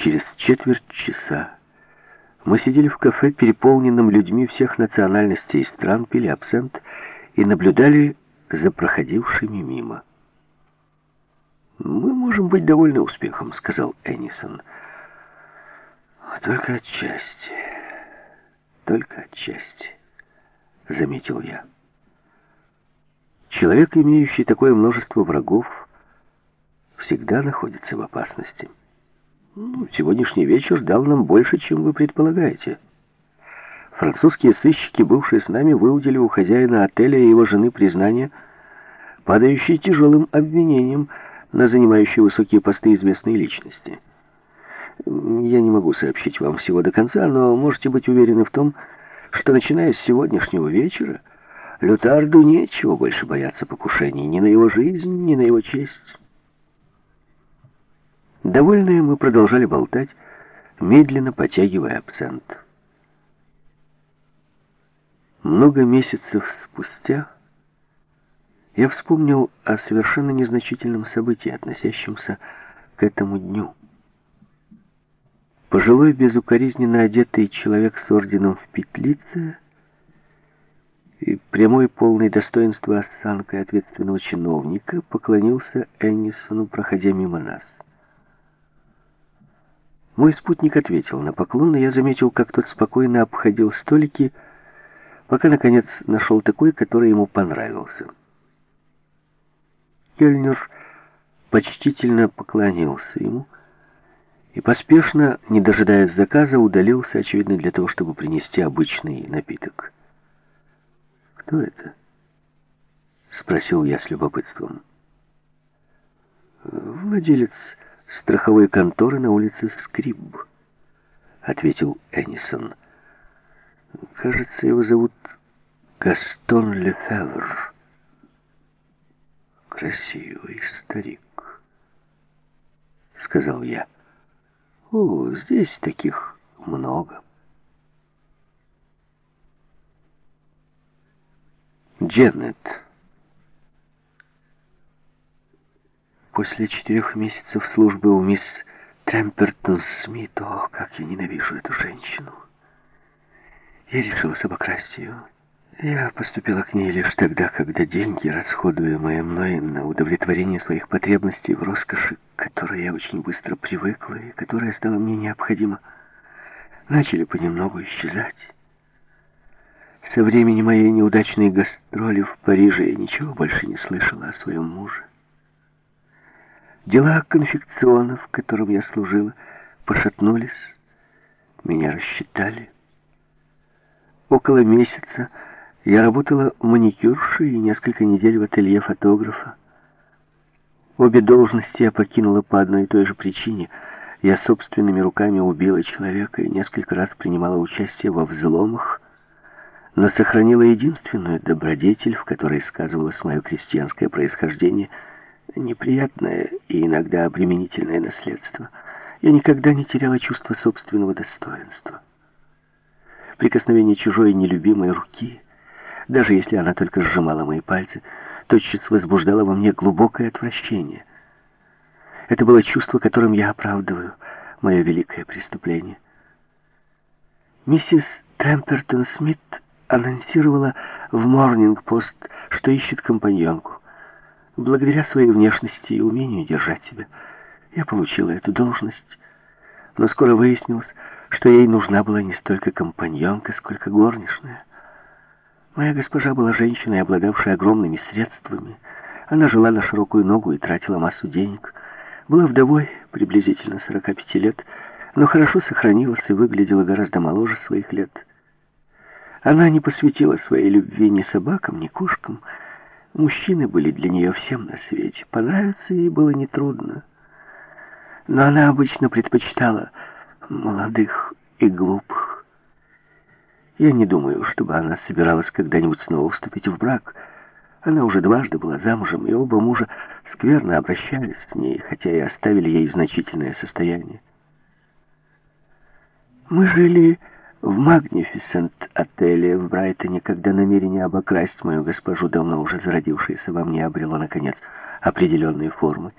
Через четверть часа мы сидели в кафе, переполненном людьми всех национальностей и стран, пили абсент и наблюдали за проходившими мимо. «Мы можем быть довольны успехом», — сказал Эннисон. «Только отчасти, только отчасти», — заметил я. Человек, имеющий такое множество врагов, всегда находится в опасности. Ну, сегодняшний вечер дал нам больше, чем вы предполагаете. Французские сыщики, бывшие с нами, выудили у хозяина отеля и его жены признание, падающее тяжелым обвинением на занимающие высокие посты известные личности. Я не могу сообщить вам всего до конца, но можете быть уверены в том, что, начиная с сегодняшнего вечера, Лютарду нечего больше бояться покушений ни на его жизнь, ни на его честь. Довольные мы продолжали болтать, медленно потягивая абсент. Много месяцев спустя я вспомнил о совершенно незначительном событии, относящемся к этому дню. Пожилой, безукоризненно одетый человек с орденом в петлице и прямой, полный достоинства осанкой ответственного чиновника поклонился Эннисону, проходя мимо нас. Мой спутник ответил на поклон, и я заметил, как тот спокойно обходил столики, пока, наконец, нашел такой, который ему понравился. Кельнер почтительно поклонился ему и поспешно, не дожидаясь заказа, удалился, очевидно, для того, чтобы принести обычный напиток. «Кто это?» — спросил я с любопытством. «Владелец страховой конторы на улице Скриб», — ответил Эннисон. «Кажется, его зовут Гастон Лефевр. Красивый старик», — сказал я. «О, здесь таких много». Дженнет. После четырех месяцев службы у мисс Темпертон Смит, о, как я ненавижу эту женщину. Я решилась обокрасть ее. Я поступила к ней лишь тогда, когда деньги, расходуемые мной на удовлетворение своих потребностей в роскоши, к которой я очень быстро привыкла и которая стала мне необходима, начали понемногу исчезать. Со времени моей неудачной гастроли в Париже я ничего больше не слышала о своем муже. Дела конфекциона, в котором я служила, пошатнулись, меня рассчитали. Около месяца я работала маникюршей и несколько недель в ателье фотографа. Обе должности я покинула по одной и той же причине. Я собственными руками убила человека и несколько раз принимала участие во взломах, но сохранила единственную добродетель, в которой сказывалось мое крестьянское происхождение — неприятное и иногда обременительное наследство. Я никогда не теряла чувство собственного достоинства. Прикосновение чужой нелюбимой руки, даже если она только сжимала мои пальцы, тотчас возбуждало во мне глубокое отвращение. Это было чувство, которым я оправдываю мое великое преступление. Миссис Темпертон Смит анонсировала в Морнинг-Пост, что ищет компаньонку. Благодаря своей внешности и умению держать себя, я получила эту должность. Но скоро выяснилось, что ей нужна была не столько компаньонка, сколько горничная. Моя госпожа была женщиной, обладавшей огромными средствами. Она жила на широкую ногу и тратила массу денег. Была вдовой, приблизительно 45 лет, но хорошо сохранилась и выглядела гораздо моложе своих лет. Она не посвятила своей любви ни собакам, ни кошкам, Мужчины были для нее всем на свете. Понравиться ей было нетрудно. Но она обычно предпочитала молодых и глупых. Я не думаю, чтобы она собиралась когда-нибудь снова вступить в брак. Она уже дважды была замужем, и оба мужа скверно обращались с ней, хотя и оставили ей значительное состояние. Мы жили в Магнифисент-отеле в Брайтоне, когда намерение обокрасть мою госпожу, давно уже зародившееся во мне, обрело, наконец, определенные формы,